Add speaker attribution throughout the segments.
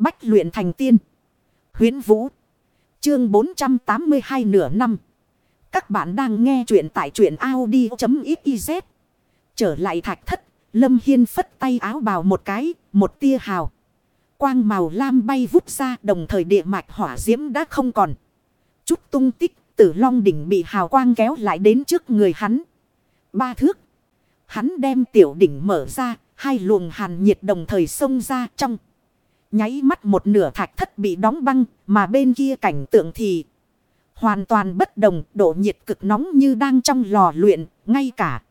Speaker 1: Bách luyện thành tiên. Huyến Vũ. Chương 482 nửa năm. Các bạn đang nghe truyện tại truyện Audi.xyz. Trở lại thạch thất. Lâm Hiên phất tay áo bào một cái. Một tia hào. Quang màu lam bay vút ra. Đồng thời địa mạch hỏa diễm đã không còn. Chút tung tích. Tử long đỉnh bị hào quang kéo lại đến trước người hắn. Ba thước. Hắn đem tiểu đỉnh mở ra. Hai luồng hàn nhiệt đồng thời xông ra trong. Nháy mắt một nửa thạch thất bị đóng băng, mà bên kia cảnh tượng thì hoàn toàn bất đồng, độ nhiệt cực nóng như đang trong lò luyện, ngay cả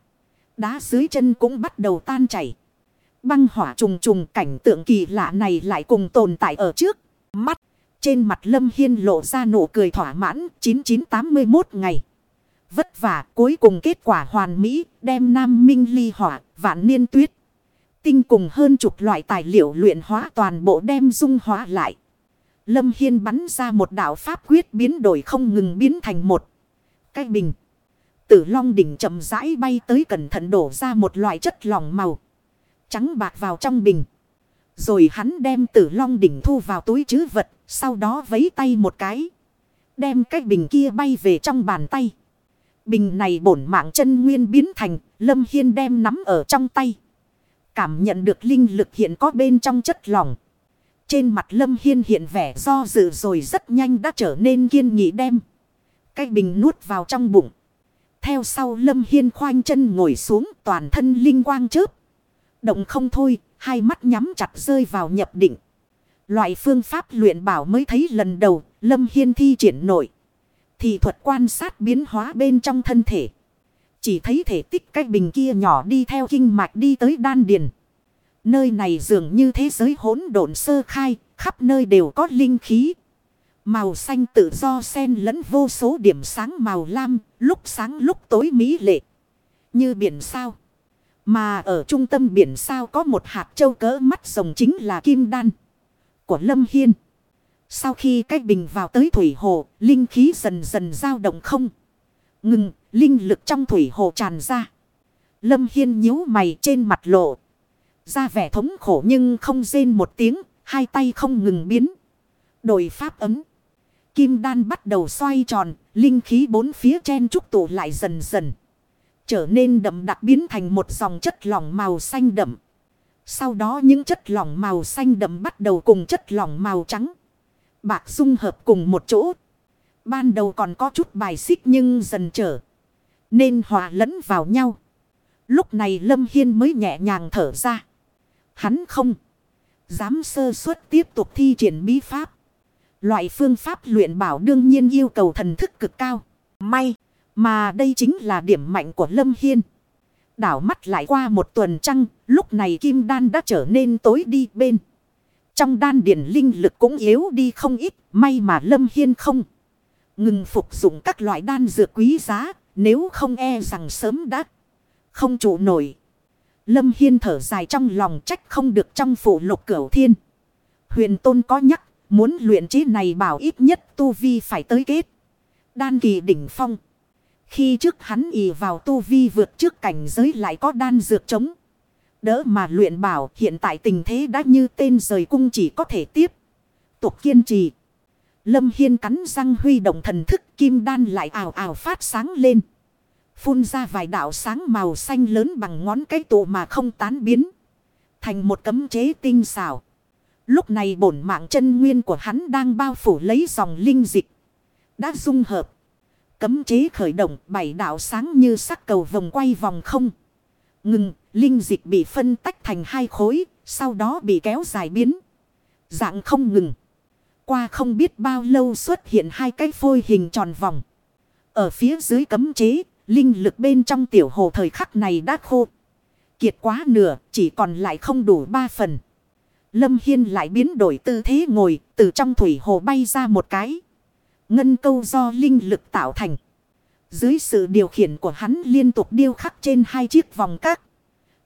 Speaker 1: đá dưới chân cũng bắt đầu tan chảy. Băng hỏa trùng trùng cảnh tượng kỳ lạ này lại cùng tồn tại ở trước mắt. Trên mặt Lâm Hiên lộ ra nụ cười thỏa mãn 9981 ngày. Vất vả cuối cùng kết quả hoàn mỹ đem Nam Minh ly hỏa vạn niên tuyết. Tinh cùng hơn chục loại tài liệu luyện hóa toàn bộ đem dung hóa lại. Lâm Hiên bắn ra một đạo pháp quyết biến đổi không ngừng biến thành một cái bình. Tử long đỉnh chậm rãi bay tới cẩn thận đổ ra một loại chất lỏng màu. Trắng bạc vào trong bình. Rồi hắn đem tử long đỉnh thu vào túi chứ vật. Sau đó vấy tay một cái. Đem cái bình kia bay về trong bàn tay. Bình này bổn mạng chân nguyên biến thành. Lâm Hiên đem nắm ở trong tay. Cảm nhận được linh lực hiện có bên trong chất lỏng. Trên mặt Lâm Hiên hiện vẻ do dự rồi rất nhanh đã trở nên kiên nghị đem. Cái bình nuốt vào trong bụng. Theo sau Lâm Hiên khoanh chân ngồi xuống toàn thân linh quang chớp. Động không thôi, hai mắt nhắm chặt rơi vào nhập định. Loại phương pháp luyện bảo mới thấy lần đầu, Lâm Hiên thi triển nổi. Thì thuật quan sát biến hóa bên trong thân thể. Chỉ thấy thể tích cái bình kia nhỏ đi theo kinh mạch đi tới đan điền. Nơi này dường như thế giới hỗn độn sơ khai, khắp nơi đều có linh khí. Màu xanh tự do xen lẫn vô số điểm sáng màu lam, lúc sáng lúc tối mỹ lệ. Như biển sao. Mà ở trung tâm biển sao có một hạt châu cỡ mắt rồng chính là kim đan của Lâm Hiên. Sau khi cách bình vào tới thủy hồ, linh khí dần dần dao động không. Ngừng, linh lực trong thủy hồ tràn ra. Lâm Hiên nhíu mày trên mặt lộ. Ra vẻ thống khổ nhưng không rên một tiếng, hai tay không ngừng biến. Đổi pháp ấm. Kim đan bắt đầu xoay tròn, linh khí bốn phía chen trúc tụ lại dần dần. Trở nên đậm đặc biến thành một dòng chất lỏng màu xanh đậm. Sau đó những chất lỏng màu xanh đậm bắt đầu cùng chất lỏng màu trắng. Bạc dung hợp cùng một chỗ. Ban đầu còn có chút bài xích nhưng dần trở. Nên hòa lẫn vào nhau. Lúc này Lâm Hiên mới nhẹ nhàng thở ra. Hắn không. Dám sơ suất tiếp tục thi triển bí pháp. Loại phương pháp luyện bảo đương nhiên yêu cầu thần thức cực cao. May. Mà đây chính là điểm mạnh của Lâm Hiên. Đảo mắt lại qua một tuần trăng. Lúc này kim đan đã trở nên tối đi bên. Trong đan điển linh lực cũng yếu đi không ít. May mà Lâm Hiên không. Ngừng phục dụng các loại đan dược quý giá. Nếu không e rằng sớm đã không trụ nổi. Lâm Hiên thở dài trong lòng trách không được trong phủ lục cửu thiên. Huyền Tôn có nhắc, muốn luyện chế này bảo ít nhất Tu Vi phải tới kết. Đan kỳ đỉnh phong. Khi trước hắn ì vào Tu Vi vượt trước cảnh giới lại có đan dược chống. Đỡ mà luyện bảo hiện tại tình thế đã như tên rời cung chỉ có thể tiếp. Tục kiên trì. Lâm Hiên cắn răng huy động thần thức kim đan lại ảo ảo phát sáng lên. Phun ra vài đạo sáng màu xanh lớn bằng ngón cái tụ mà không tán biến. Thành một cấm chế tinh xảo. Lúc này bổn mạng chân nguyên của hắn đang bao phủ lấy dòng linh dịch. Đã dung hợp. Cấm chế khởi động bảy đạo sáng như sắc cầu vòng quay vòng không. Ngừng, linh dịch bị phân tách thành hai khối, sau đó bị kéo dài biến. Dạng không ngừng. Qua không biết bao lâu xuất hiện hai cái phôi hình tròn vòng. Ở phía dưới cấm chế, Linh lực bên trong tiểu hồ thời khắc này đã khô. Kiệt quá nửa, chỉ còn lại không đủ ba phần. Lâm Hiên lại biến đổi tư thế ngồi, từ trong thủy hồ bay ra một cái. Ngân câu do linh lực tạo thành. Dưới sự điều khiển của hắn liên tục điêu khắc trên hai chiếc vòng các.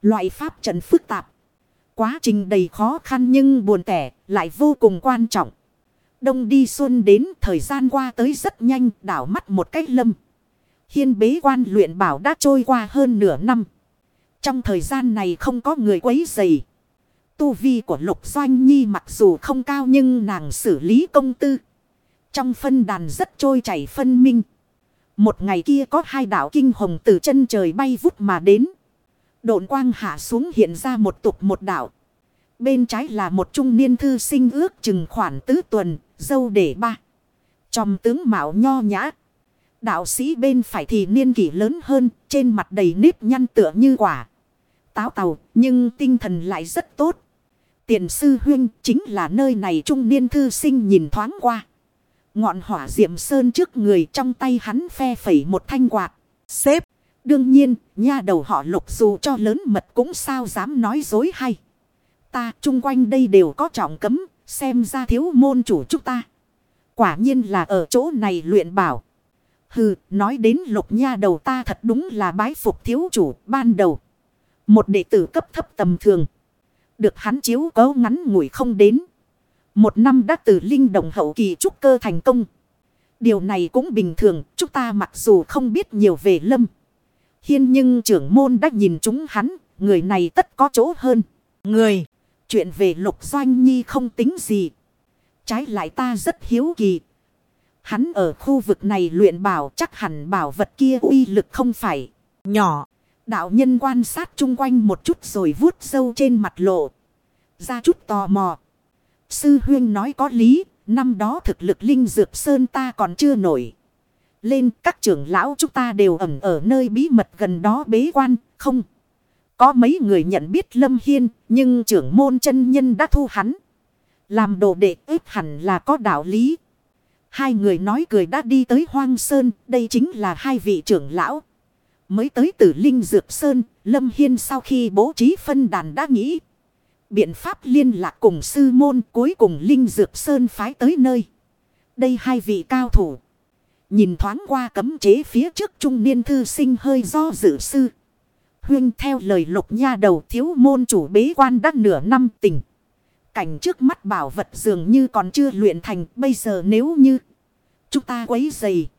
Speaker 1: Loại pháp trận phức tạp. Quá trình đầy khó khăn nhưng buồn tẻ, lại vô cùng quan trọng. Đông đi xuân đến, thời gian qua tới rất nhanh, đảo mắt một cách lâm. Hiên bế quan luyện bảo đã trôi qua hơn nửa năm. Trong thời gian này không có người quấy dày. tu vi của Lục Doanh Nhi mặc dù không cao nhưng nàng xử lý công tư. Trong phân đàn rất trôi chảy phân minh. Một ngày kia có hai đạo kinh hồng từ chân trời bay vút mà đến. Độn quang hạ xuống hiện ra một tục một đạo. Bên trái là một trung niên thư sinh ước chừng khoảng tứ tuần, dâu để ba. chòm tướng mạo nho nhã. Đạo sĩ bên phải thì niên kỷ lớn hơn, trên mặt đầy nếp nhăn tựa như quả. Táo tàu, nhưng tinh thần lại rất tốt. Tiền sư huyên chính là nơi này trung niên thư sinh nhìn thoáng qua. Ngọn hỏa diệm sơn trước người trong tay hắn phe phẩy một thanh quạt. Xếp, đương nhiên, nha đầu họ lục dù cho lớn mật cũng sao dám nói dối hay. Ta chung quanh đây đều có trọng cấm, xem ra thiếu môn chủ chúng ta. Quả nhiên là ở chỗ này luyện bảo. Hừ, nói đến lục nha đầu ta thật đúng là bái phục thiếu chủ ban đầu. Một đệ tử cấp thấp tầm thường. Được hắn chiếu cấu ngắn ngủi không đến. Một năm đã từ linh đồng hậu kỳ trúc cơ thành công. Điều này cũng bình thường, chúng ta mặc dù không biết nhiều về lâm. Hiên nhưng trưởng môn đã nhìn chúng hắn, người này tất có chỗ hơn. Người, chuyện về lục doanh nhi không tính gì. Trái lại ta rất hiếu kỳ. Hắn ở khu vực này luyện bảo chắc hẳn bảo vật kia uy lực không phải nhỏ. Đạo nhân quan sát chung quanh một chút rồi vuốt sâu trên mặt lộ. Ra chút tò mò. Sư huyên nói có lý, năm đó thực lực linh dược sơn ta còn chưa nổi. Lên các trưởng lão chúng ta đều ẩm ở nơi bí mật gần đó bế quan, không. Có mấy người nhận biết Lâm Hiên, nhưng trưởng môn chân nhân đã thu hắn. Làm đồ đệ ếp hẳn là có đạo lý. Hai người nói cười đã đi tới Hoang Sơn, đây chính là hai vị trưởng lão. Mới tới từ Linh Dược Sơn, Lâm Hiên sau khi bố trí phân đàn đã nghĩ. Biện pháp liên lạc cùng sư môn cuối cùng Linh Dược Sơn phái tới nơi. Đây hai vị cao thủ. Nhìn thoáng qua cấm chế phía trước trung niên thư sinh hơi do dự sư. Huyên theo lời lục nha đầu thiếu môn chủ bế quan đã nửa năm tình. Cảnh trước mắt bảo vật dường như còn chưa luyện thành, bây giờ nếu như chúng ta quấy dày.